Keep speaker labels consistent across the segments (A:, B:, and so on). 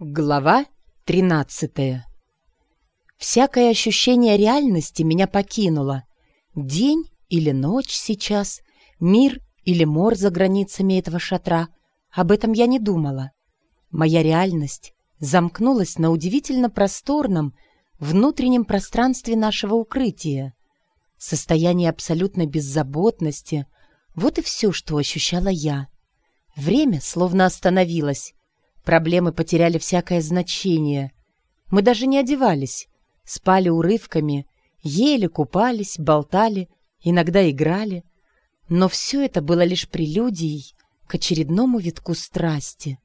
A: Глава 13 Всякое ощущение реальности меня покинуло. День или ночь сейчас, мир или мор за границами этого шатра. Об этом я не думала. Моя реальность замкнулась на удивительно просторном внутреннем пространстве нашего укрытия. Состояние абсолютной беззаботности — вот и все, что ощущала я. Время словно остановилось, Проблемы потеряли всякое значение. Мы даже не одевались, спали урывками, ели, купались, болтали, иногда играли. Но все это было лишь прелюдией к очередному витку страсти.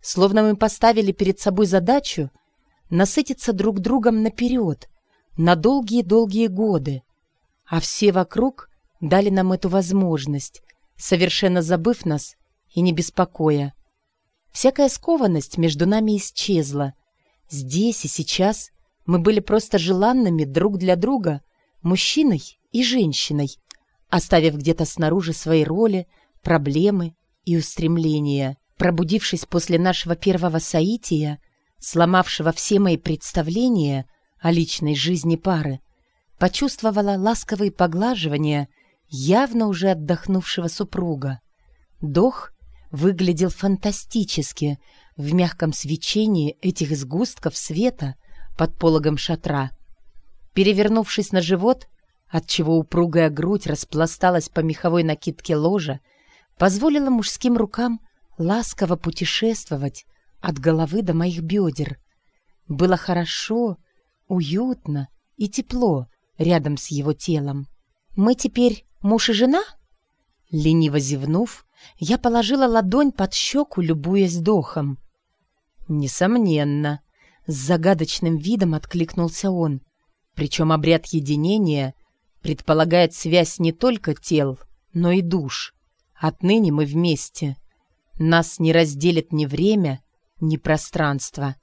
A: Словно мы поставили перед собой задачу насытиться друг другом наперед, на долгие-долгие годы. А все вокруг дали нам эту возможность, совершенно забыв нас и не беспокоя. Всякая скованность между нами исчезла. Здесь и сейчас мы были просто желанными друг для друга, мужчиной и женщиной, оставив где-то снаружи свои роли, проблемы и устремления. Пробудившись после нашего первого соития, сломавшего все мои представления о личной жизни пары, почувствовала ласковые поглаживания явно уже отдохнувшего супруга. Дох выглядел фантастически в мягком свечении этих сгустков света под пологом шатра. Перевернувшись на живот, отчего упругая грудь распласталась по меховой накидке ложа, позволила мужским рукам ласково путешествовать от головы до моих бедер. Было хорошо, уютно и тепло рядом с его телом. «Мы теперь муж и жена?» Лениво зевнув, я положила ладонь под щеку, любуясь дохом. «Несомненно», — с загадочным видом откликнулся он. Причем обряд единения предполагает связь не только тел, но и душ. Отныне мы вместе. Нас не разделит ни время, ни пространство.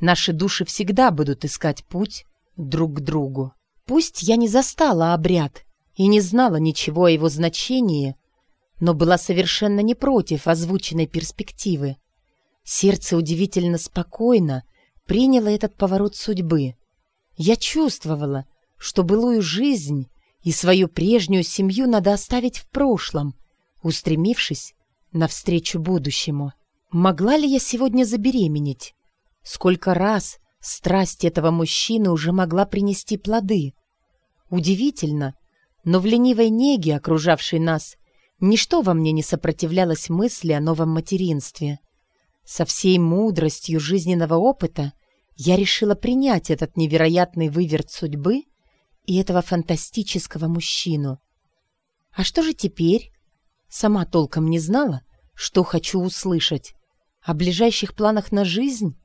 A: Наши души всегда будут искать путь друг к другу. Пусть я не застала обряд и не знала ничего о его значении, но была совершенно не против озвученной перспективы. Сердце удивительно спокойно приняло этот поворот судьбы. Я чувствовала, что былую жизнь и свою прежнюю семью надо оставить в прошлом, устремившись навстречу будущему. Могла ли я сегодня забеременеть? Сколько раз страсть этого мужчины уже могла принести плоды? Удивительно, но в ленивой неге, окружавшей нас, Ничто во мне не сопротивлялось мысли о новом материнстве. Со всей мудростью жизненного опыта я решила принять этот невероятный выверт судьбы и этого фантастического мужчину. А что же теперь? Сама толком не знала, что хочу услышать. О ближайших планах на жизнь?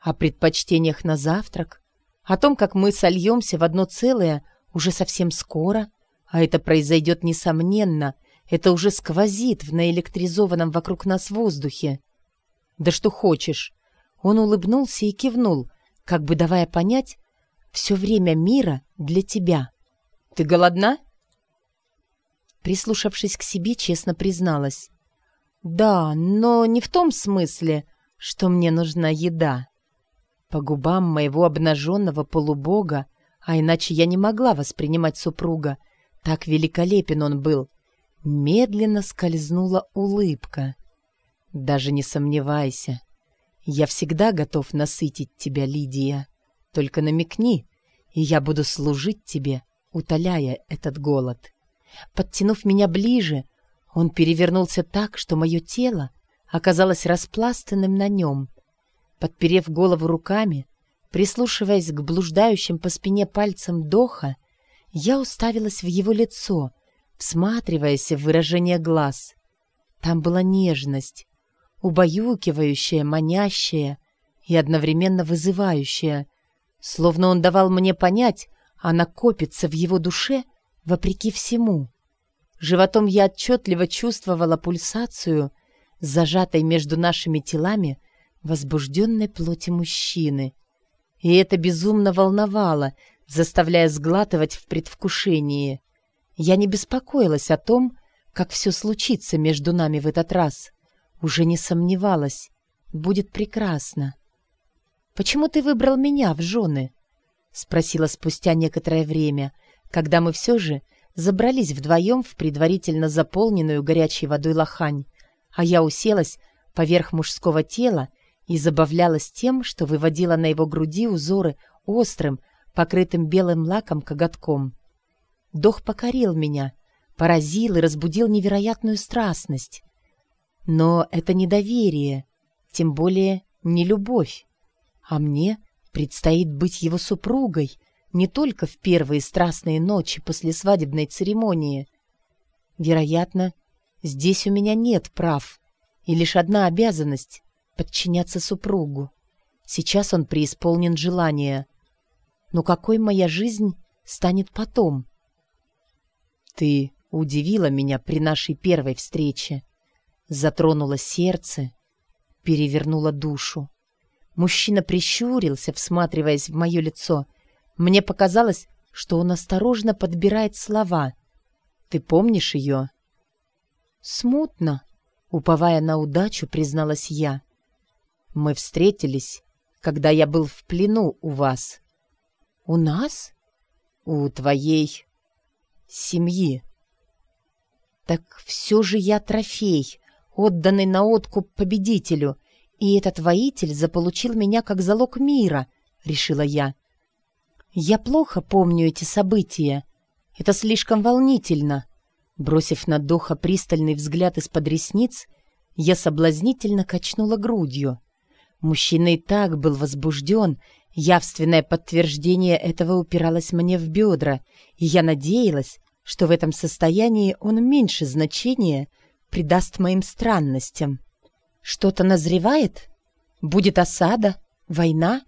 A: О предпочтениях на завтрак? О том, как мы сольемся в одно целое уже совсем скоро? А это произойдет несомненно — это уже сквозит в наэлектризованном вокруг нас воздухе. Да что хочешь. Он улыбнулся и кивнул, как бы давая понять, все время мира для тебя. Ты голодна? Прислушавшись к себе, честно призналась. Да, но не в том смысле, что мне нужна еда. По губам моего обнаженного полубога, а иначе я не могла воспринимать супруга. Так великолепен он был, медленно скользнула улыбка. «Даже не сомневайся. Я всегда готов насытить тебя, Лидия. Только намекни, и я буду служить тебе, утоляя этот голод». Подтянув меня ближе, он перевернулся так, что мое тело оказалось распластанным на нем. Подперев голову руками, прислушиваясь к блуждающим по спине пальцам Доха, я уставилась в его лицо — всматриваясь в выражение глаз. Там была нежность, убаюкивающая, манящая и одновременно вызывающая, словно он давал мне понять, она копится в его душе вопреки всему. Животом я отчетливо чувствовала пульсацию, зажатой между нашими телами возбужденной плоти мужчины. И это безумно волновало, заставляя сглатывать в предвкушении. Я не беспокоилась о том, как все случится между нами в этот раз. Уже не сомневалась. Будет прекрасно. почему ты выбрал меня в жены?» — спросила спустя некоторое время, когда мы все же забрались вдвоем в предварительно заполненную горячей водой лохань, а я уселась поверх мужского тела и забавлялась тем, что выводила на его груди узоры острым, покрытым белым лаком коготком. Дох покорил меня, поразил и разбудил невероятную страстность. Но это не доверие, тем более не любовь. А мне предстоит быть его супругой не только в первые страстные ночи после свадебной церемонии. Вероятно, здесь у меня нет прав, и лишь одна обязанность — подчиняться супругу. Сейчас он преисполнен желания. Но какой моя жизнь станет потом? Ты удивила меня при нашей первой встрече. Затронула сердце, перевернула душу. Мужчина прищурился, всматриваясь в мое лицо. Мне показалось, что он осторожно подбирает слова. «Ты помнишь ее?» «Смутно», — уповая на удачу, призналась я. «Мы встретились, когда я был в плену у вас». «У нас?» «У твоей семьи». Так все же я трофей, отданный на откуп победителю, и этот воитель заполучил меня как залог мира, решила я. Я плохо помню эти события. Это слишком волнительно. Бросив на Доха пристальный взгляд из-под ресниц, я соблазнительно качнула грудью. Мужчина и так был возбужден, явственное подтверждение этого упиралось мне в бедра, и я надеялась, что в этом состоянии он меньше значения придаст моим странностям. Что-то назревает? Будет осада? Война?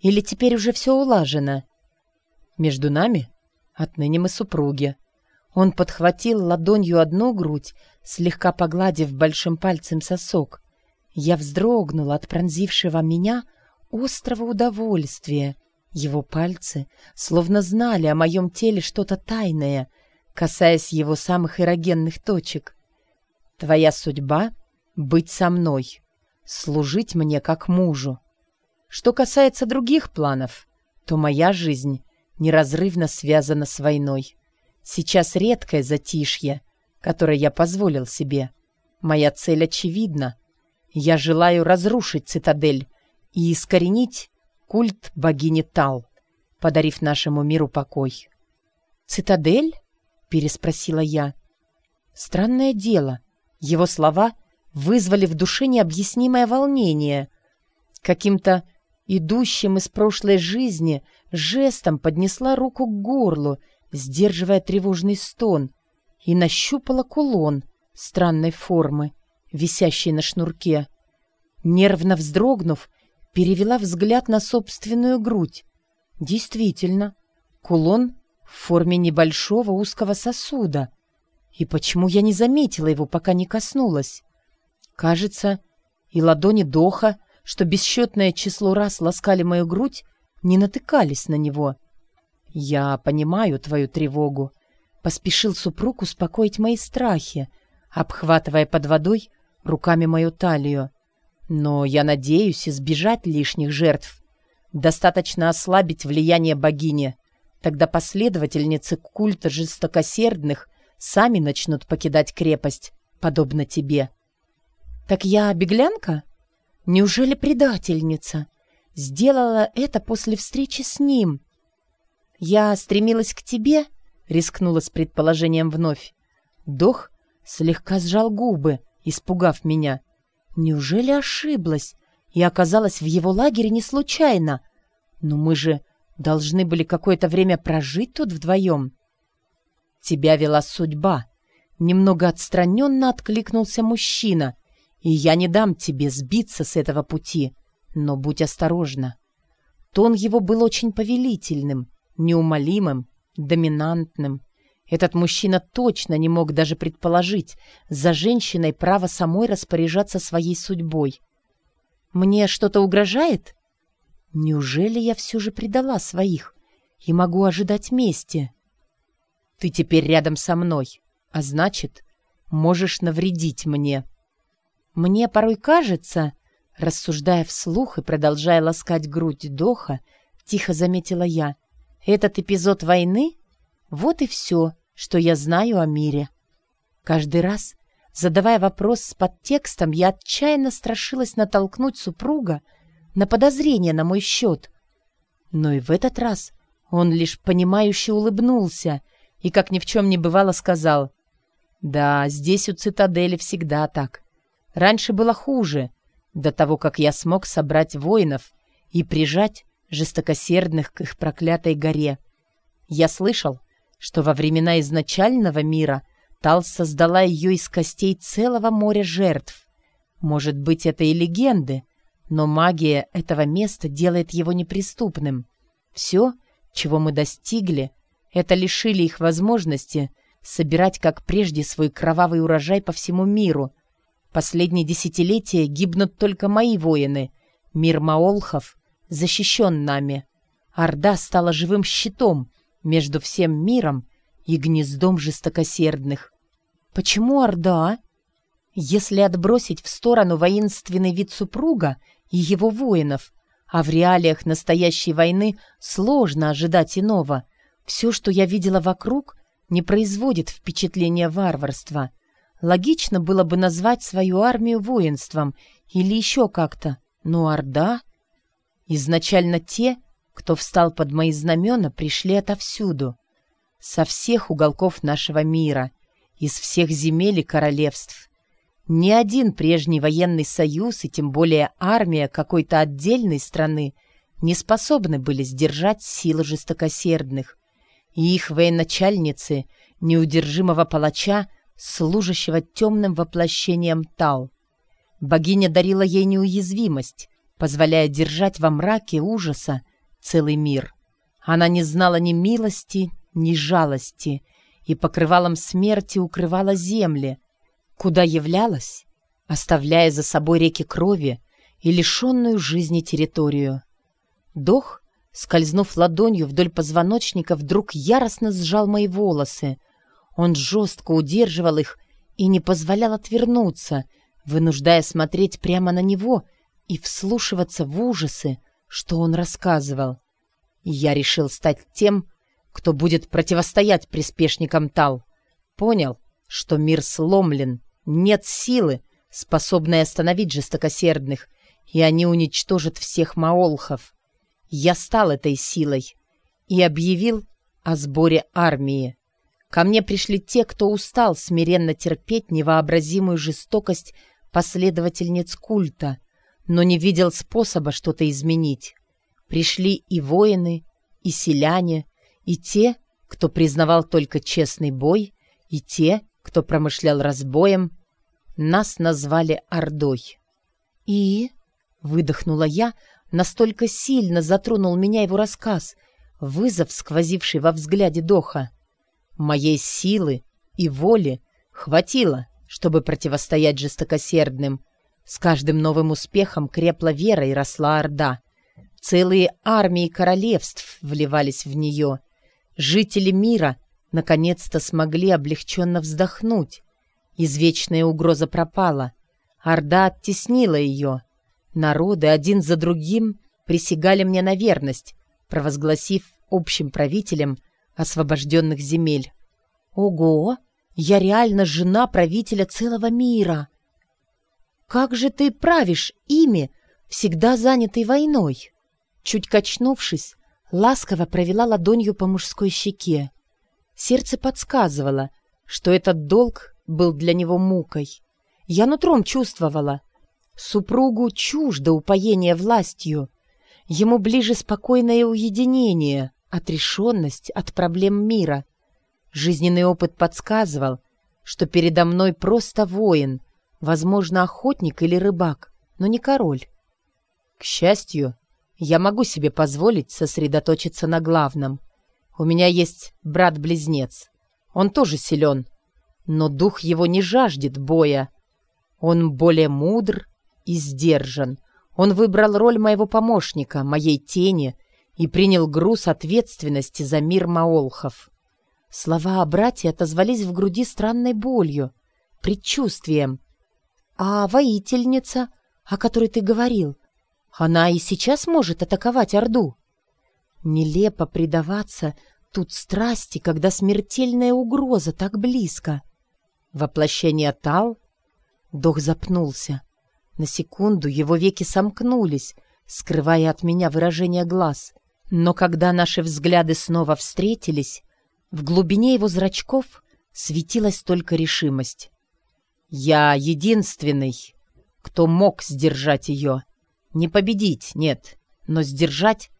A: Или теперь уже все улажено? Между нами? Отныне мы супруги. Он подхватил ладонью одну грудь, слегка погладив большим пальцем сосок. Я вздрогнула от пронзившего меня острого удовольствия. Его пальцы словно знали о моем теле что-то тайное — касаясь его самых эрогенных точек. «Твоя судьба — быть со мной, служить мне как мужу. Что касается других планов, то моя жизнь неразрывно связана с войной. Сейчас редкое затишье, которое я позволил себе. Моя цель очевидна. Я желаю разрушить цитадель и искоренить культ богини Тал, подарив нашему миру покой. «Цитадель?» переспросила я. Странное дело, его слова вызвали в душе необъяснимое волнение. Каким-то идущим из прошлой жизни жестом поднесла руку к горлу, сдерживая тревожный стон, и нащупала кулон странной формы, висящий на шнурке. Нервно вздрогнув, перевела взгляд на собственную грудь. Действительно, кулон в форме небольшого узкого сосуда. И почему я не заметила его, пока не коснулась? Кажется, и ладони Доха, что бесчетное число раз ласкали мою грудь, не натыкались на него. «Я понимаю твою тревогу», — поспешил супруг успокоить мои страхи, обхватывая под водой руками мою талию. «Но я надеюсь избежать лишних жертв. Достаточно ослабить влияние богини. Тогда последовательницы культа жестокосердных сами начнут покидать крепость, подобно тебе. Так я беглянка? Неужели предательница? Сделала это после встречи с ним. Я стремилась к тебе, рискнула с предположением вновь. Дох слегка сжал губы, испугав меня. Неужели ошиблась и оказалась в его лагере не случайно? Но мы же Должны были какое-то время прожить тут вдвоем. Тебя вела судьба. Немного отстраненно откликнулся мужчина. И я не дам тебе сбиться с этого пути. Но будь осторожна. Тон его был очень повелительным, неумолимым, доминантным. Этот мужчина точно не мог даже предположить за женщиной право самой распоряжаться своей судьбой. «Мне что-то угрожает?» Неужели я все же предала своих и могу ожидать мести? Ты теперь рядом со мной, а значит, можешь навредить мне. Мне порой кажется, Рассуждая вслух и продолжая ласкать грудь Доха, тихо заметила я. Этот эпизод войны — вот и все, что я знаю о мире. Каждый раз, задавая вопрос с подтекстом, я отчаянно страшилась натолкнуть супруга на подозрение на мой счет. Но и в этот раз он лишь понимающе улыбнулся и, как ни в чем не бывало, сказал, «Да, здесь у цитадели всегда так. Раньше было хуже, до того, как я смог собрать воинов и прижать жестокосердных к их проклятой горе. Я слышал, что во времена изначального мира Тал создала ее из костей целого моря жертв. Может быть, это и легенды, но магия этого места делает его неприступным. Все, чего мы достигли, это лишили их возможности собирать, как прежде, свой кровавый урожай по всему миру. Последние десятилетия гибнут только мои воины. Мир Маолхов защищен нами. Орда стала живым щитом между всем миром и гнездом жестокосердных. Почему Орда? Если отбросить в сторону воинственный вид супруга и его воинов, а в реалиях настоящей войны сложно ожидать иного, все, что я видела вокруг, не производит впечатления варварства. Логично было бы назвать свою армию воинством или еще как-то, но Орда... Изначально те, кто встал под мои знамена, пришли отовсюду. Со всех уголков нашего мира, из всех земель и королевств. Ни один прежний военный союз и тем более армия какой-то отдельной страны не способны были сдержать силы жестокосердных. И их военачальницы, неудержимого палача, служащего темным воплощением Тал. Богиня дарила ей неуязвимость, позволяя держать во мраке ужаса целый мир. Она не знала ни милости, ни жалости, и покрывалом смерти укрывала земли, куда являлась, оставляя за собой реки крови и лишенную жизни территорию. Дох, скользнув ладонью вдоль позвоночника, вдруг яростно сжал мои волосы. Он жестко удерживал их и не позволял отвернуться, вынуждая смотреть прямо на него и вслушиваться в ужасы, что он рассказывал. я решил стать тем, кто будет противостоять приспешникам Тал. Понял, что мир сломлен, нет силы, способной остановить жестокосердных, и они уничтожат всех маолхов. Я стал этой силой и объявил о сборе армии. Ко мне пришли те, кто устал смиренно терпеть невообразимую жестокость последовательниц культа, но не видел способа что-то изменить. Пришли и воины, и селяне, и те, кто признавал только честный бой, и те, кто промышлял разбоем. Нас назвали Ордой. «И?» — выдохнула я, настолько сильно затронул меня его рассказ, вызов, сквозивший во взгляде Доха. Моей силы и воли хватило, чтобы противостоять жестокосердным — с каждым новым успехом крепла вера и росла орда. Целые армии королевств вливались в нее. Жители мира наконец-то смогли облегченно вздохнуть. Извечная угроза пропала. Орда оттеснила ее. Народы один за другим присягали мне на верность, провозгласив общим правителем освобожденных земель. «Ого! Я реально жена правителя целого мира!» «Как же ты правишь ими, всегда занятой войной?» Чуть качнувшись, ласково провела ладонью по мужской щеке. Сердце подсказывало, что этот долг был для него мукой. Я нутром чувствовала. Супругу чуждо упоение властью. Ему ближе спокойное уединение, отрешенность от проблем мира. Жизненный опыт подсказывал, что передо мной просто воин, Возможно, охотник или рыбак, но не король. К счастью, я могу себе позволить сосредоточиться на главном. У меня есть брат-близнец. Он тоже силен, но дух его не жаждет боя. Он более мудр и сдержан. Он выбрал роль моего помощника, моей тени, и принял груз ответственности за мир Маолхов. Слова о брате отозвались в груди странной болью, предчувствием, «А воительница? о которой ты говорил, она и сейчас может атаковать Орду. Нелепо предаваться тут страсти, когда смертельная угроза так близко. Воплощение Тал? Дох запнулся. На секунду его веки сомкнулись, скрывая от меня выражение глаз. Но когда наши взгляды снова встретились, в глубине его зрачков светилась только решимость. «Я единственный, кто мог сдержать ее. Не победить, нет, но сдержать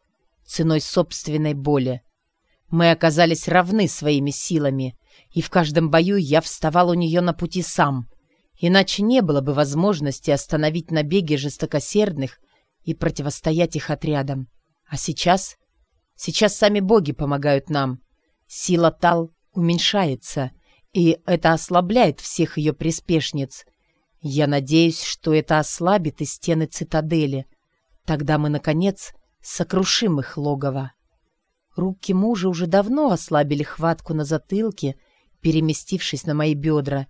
A: ценой собственной боли. Мы оказались равны своими силами, и в каждом бою я вставал у нее на пути сам, иначе не было бы возможности остановить набеги жестокосердных и противостоять их отрядам. А сейчас? Сейчас сами боги помогают нам. Сила Тал уменьшается, и это ослабляет всех ее приспешниц. Я надеюсь, что это ослабит и стены цитадели. Тогда мы, наконец, сокрушим их логово. Руки мужа уже давно ослабили хватку на затылке, переместившись на мои бедра.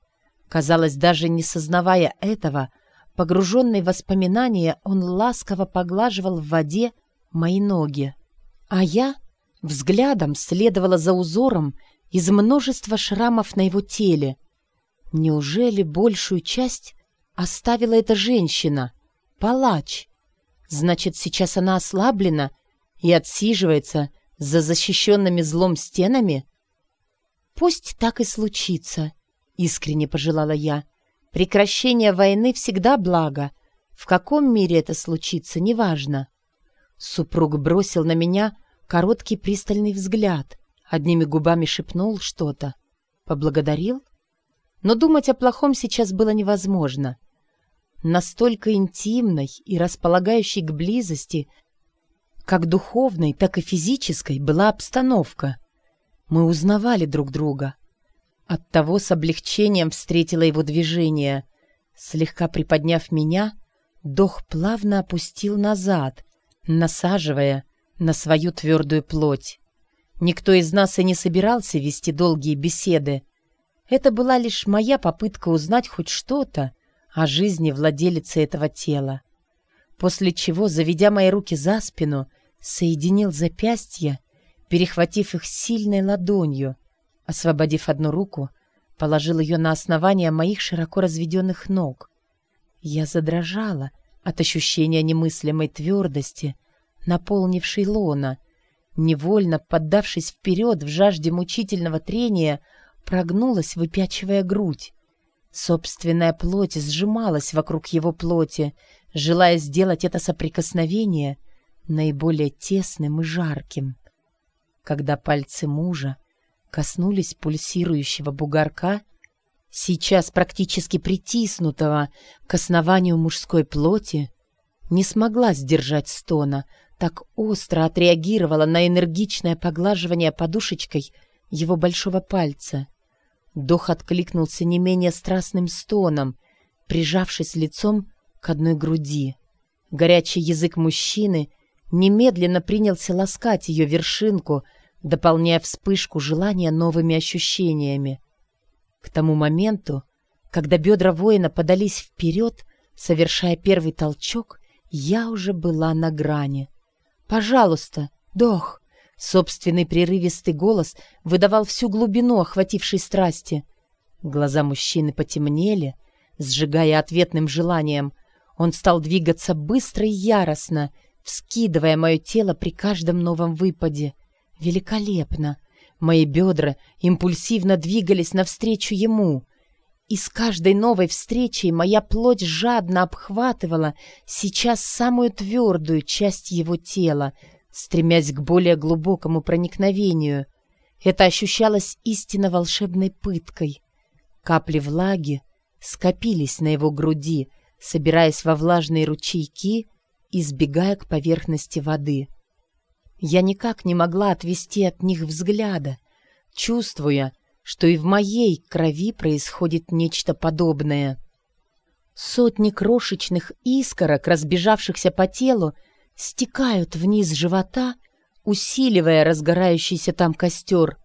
A: Казалось, даже не сознавая этого, погруженный в воспоминания, он ласково поглаживал в воде мои ноги. А я взглядом следовала за узором из множества шрамов на его теле. Неужели большую часть оставила эта женщина, палач? Значит, сейчас она ослаблена и отсиживается за защищенными злом стенами? Пусть так и случится, искренне пожелала я. Прекращение войны всегда благо. В каком мире это случится, неважно. Супруг бросил на меня короткий пристальный взгляд, одними губами шепнул что-то. Поблагодарил? Но думать о плохом сейчас было невозможно. Настолько интимной и располагающей к близости, как духовной, так и физической, была обстановка. Мы узнавали друг друга. Оттого с облегчением встретила его движение. Слегка приподняв меня, Дох плавно опустил назад, насаживая на свою твердую плоть. Никто из нас и не собирался вести долгие беседы. Это была лишь моя попытка узнать хоть что-то о жизни владелицы этого тела. После чего, заведя мои руки за спину, соединил запястья, перехватив их сильной ладонью, освободив одну руку, положил ее на основание моих широко разведенных ног. Я задрожала от ощущения немыслимой твердости, наполнившей лона. Невольно, поддавшись вперед в жажде мучительного трения, прогнулась, выпячивая грудь. Собственная плоть сжималась вокруг его плоти, желая сделать это соприкосновение наиболее тесным и жарким. Когда пальцы мужа коснулись пульсирующего бугорка, сейчас практически притиснутого к основанию мужской плоти, не смогла сдержать стона — так остро отреагировала на энергичное поглаживание подушечкой его большого пальца. Дох откликнулся не менее страстным стоном, прижавшись лицом к одной груди. Горячий язык мужчины немедленно принялся ласкать ее вершинку, дополняя вспышку желания новыми ощущениями. К тому моменту, когда бедра воина подались вперед, совершая первый толчок, я уже была на грани. «Пожалуйста, Дох!» Собственный прерывистый голос выдавал всю глубину охватившей страсти. Глаза мужчины потемнели, сжигая ответным желанием. Он стал двигаться быстро и яростно, вскидывая мое тело при каждом новом выпаде. Великолепно! Мои бедра импульсивно двигались навстречу ему. И с каждой новой встречей моя плоть жадно обхватывала сейчас самую твердую часть его тела, стремясь к более глубокому проникновению. Это ощущалось истинно волшебной пыткой. Капли влаги скопились на его груди, собираясь во влажные ручейки и сбегая к поверхности воды. Я никак не могла отвести от них взгляда, чувствуя, что и в моей крови происходит нечто подобное. Сотни крошечных искорок, разбежавшихся по телу, стекают вниз живота, усиливая разгорающийся там костер.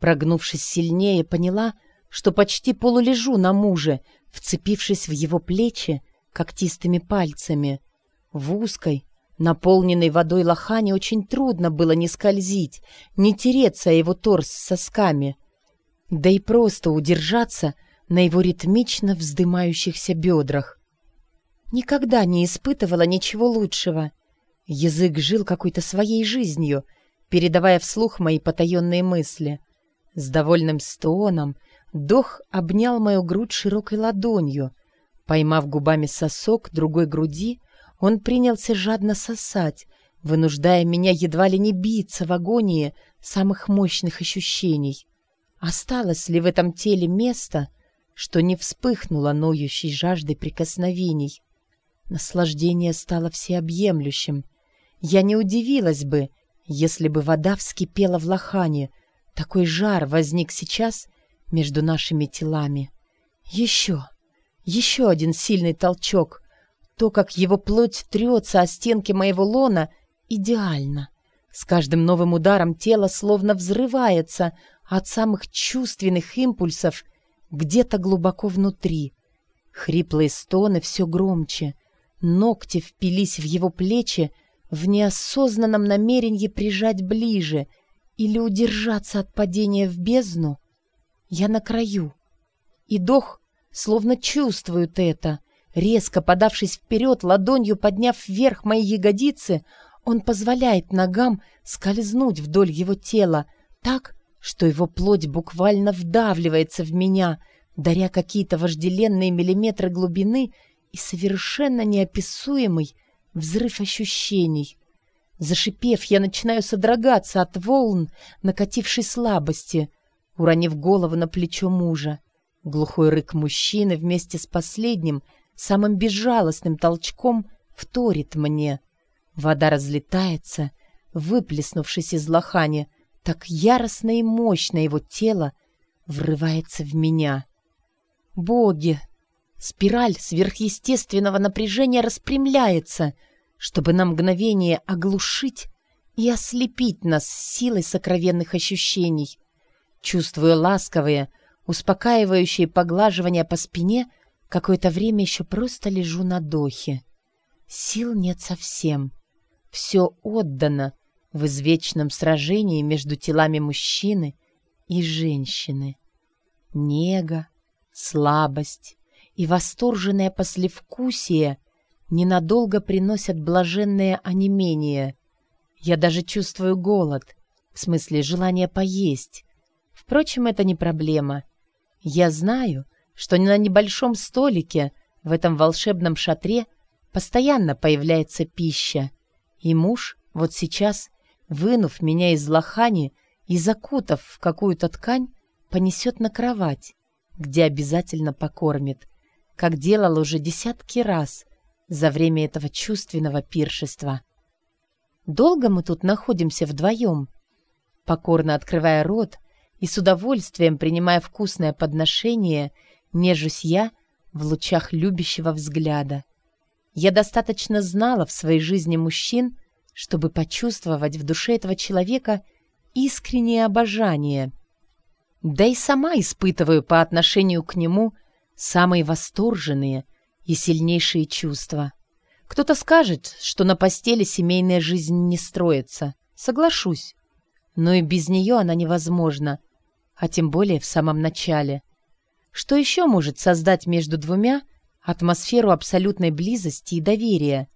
A: Прогнувшись сильнее, поняла, что почти полулежу на муже, вцепившись в его плечи, когтистыми пальцами. В узкой, наполненной водой лохане очень трудно было не скользить, не тереться о его торс сосками, да и просто удержаться на его ритмично вздымающихся бедрах. Никогда не испытывала ничего лучшего. Язык жил какой-то своей жизнью, передавая вслух мои потаенные мысли. С довольным стоном Дох обнял мою грудь широкой ладонью. Поймав губами сосок другой груди, он принялся жадно сосать, вынуждая меня едва ли не биться в агонии самых мощных ощущений. Осталось ли в этом теле место, что не вспыхнуло ноющей жаждой прикосновений? Наслаждение стало всеобъемлющим. Я не удивилась бы, если бы вода вскипела в лохане. Такой жар возник сейчас между нашими телами. Еще, еще один сильный толчок. То, как его плоть трется о стенки моего лона, идеально. С каждым новым ударом тело словно взрывается от самых чувственных импульсов где-то глубоко внутри. Хриплые стоны все громче — Ногти впились в его плечи в неосознанном намерении прижать ближе или удержаться от падения в бездну. Я на краю. И Дох словно чувствует это. Резко подавшись вперед, ладонью подняв вверх мои ягодицы, он позволяет ногам скользнуть вдоль его тела так, что его плоть буквально вдавливается в меня, даря какие-то вожделенные миллиметры глубины — и совершенно неописуемый взрыв ощущений. Зашипев, я начинаю содрогаться от волн, накатившей слабости, уронив голову на плечо мужа. Глухой рык мужчины вместе с последним, самым безжалостным толчком вторит мне. Вода разлетается, выплеснувшись из лохани, так яростно и мощно его тело врывается в меня. «Боги!» Спираль сверхъестественного напряжения распрямляется, чтобы на мгновение оглушить и ослепить нас силой сокровенных ощущений. Чувствуя ласковые, успокаивающие поглаживания по спине, какое-то время еще просто лежу на дохе. Сил нет совсем. Все отдано в извечном сражении между телами мужчины и женщины. Нега, слабость, и восторженное послевкусие ненадолго приносят блаженное онемение. Я даже чувствую голод, в смысле желание поесть. Впрочем, это не проблема. Я знаю, что на небольшом столике в этом волшебном шатре постоянно появляется пища. И муж вот сейчас, вынув меня из лохани и закутав в какую-то ткань, понесет на кровать, где обязательно покормит как делал уже десятки раз за время этого чувственного пиршества. Долго мы тут находимся вдвоем, покорно открывая рот и с удовольствием принимая вкусное подношение, нежусь я в лучах любящего взгляда. Я достаточно знала в своей жизни мужчин, чтобы почувствовать в душе этого человека искреннее обожание. Да и сама испытываю по отношению к нему – самые восторженные и сильнейшие чувства. Кто-то скажет, что на постели семейная жизнь не строится. Соглашусь. Но и без нее она невозможна, а тем более в самом начале. Что еще может создать между двумя атмосферу абсолютной близости и доверия?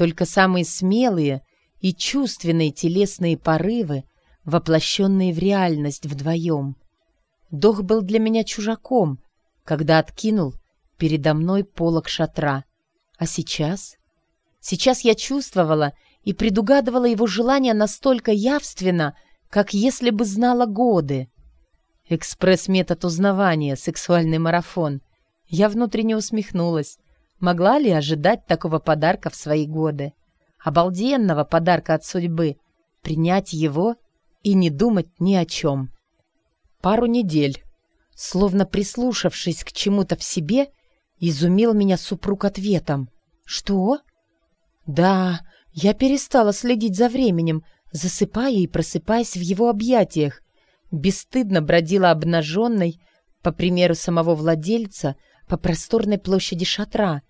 A: Только самые смелые и чувственные телесные порывы, воплощенные в реальность вдвоем. Дох был для меня чужаком — когда откинул передо мной полог шатра. А сейчас? Сейчас я чувствовала и предугадывала его желание настолько явственно, как если бы знала годы. Экспресс-метод узнавания, сексуальный марафон. Я внутренне усмехнулась. Могла ли ожидать такого подарка в свои годы? Обалденного подарка от судьбы. Принять его и не думать ни о чем. Пару недель Словно прислушавшись к чему-то в себе, изумил меня супруг ответом. «Что?» «Да, я перестала следить за временем, засыпая и просыпаясь в его объятиях. Бесстыдно бродила обнаженной, по примеру самого владельца, по просторной площади шатра,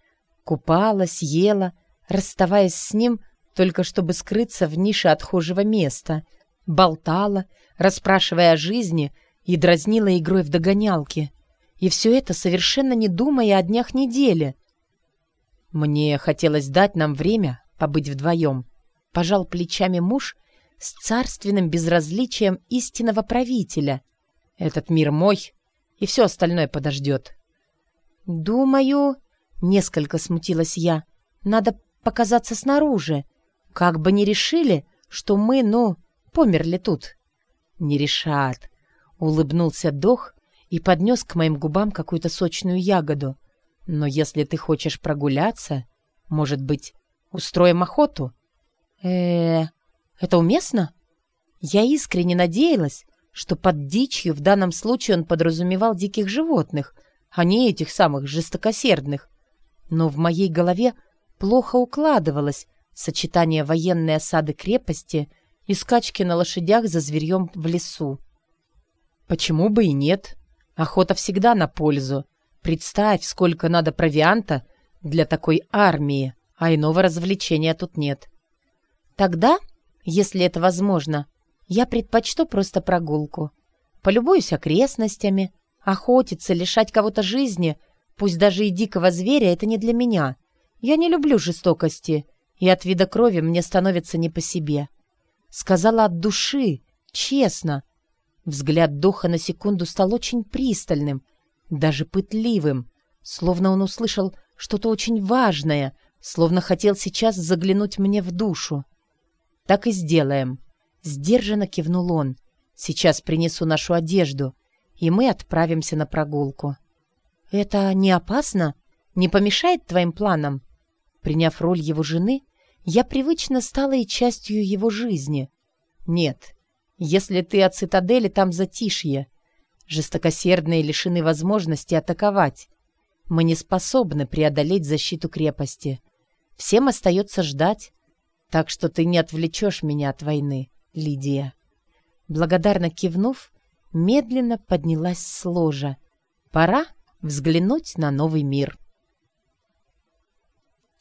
A: Купалась, ела, расставаясь с ним, только чтобы скрыться в нише отхожего места. Болтала, расспрашивая о жизни, и дразнила игрой в догонялки. И все это совершенно не думая о днях недели. Мне хотелось дать нам время побыть вдвоем. Пожал плечами муж с царственным безразличием истинного правителя. Этот мир мой, и все остальное подождет. «Думаю...» — несколько смутилась я. «Надо показаться снаружи. Как бы ни решили, что мы, ну, померли тут». «Не решат», — улыбнулся Дох и поднес к моим губам какую-то сочную ягоду. «Но если ты хочешь прогуляться, может быть, устроим охоту?» э, -э это уместно?» Я искренне надеялась, что под дичью в данном случае он подразумевал диких животных, а не этих самых жестокосердных. Но в моей голове плохо укладывалось сочетание военной осады крепости и скачки на лошадях за зверьем в лесу. Почему бы и нет? Охота всегда на пользу. Представь, сколько надо провианта для такой армии, а иного развлечения тут нет. Тогда, если это возможно, я предпочту просто прогулку. Полюбуюсь окрестностями. Охотиться, лишать кого-то жизни, пусть даже и дикого зверя, это не для меня. Я не люблю жестокости, и от вида крови мне становится не по себе. Сказала от души, честно. Взгляд духа на секунду стал очень пристальным, даже пытливым, словно он услышал что-то очень важное, словно хотел сейчас заглянуть мне в душу. Так и сделаем. Сдержанно кивнул он. Сейчас принесу нашу одежду, и мы отправимся на прогулку. Это не опасно? Не помешает твоим планам? Приняв роль его жены, я привычно стала и частью его жизни. Нет, если ты от цитадели, там затишье. Жестокосердные лишены возможности атаковать. Мы не способны преодолеть защиту крепости. Всем остается ждать, так что ты не отвлечешь меня от войны, Лидия. Благодарно кивнув, медленно поднялась с ложа. Пора взглянуть на новый мир.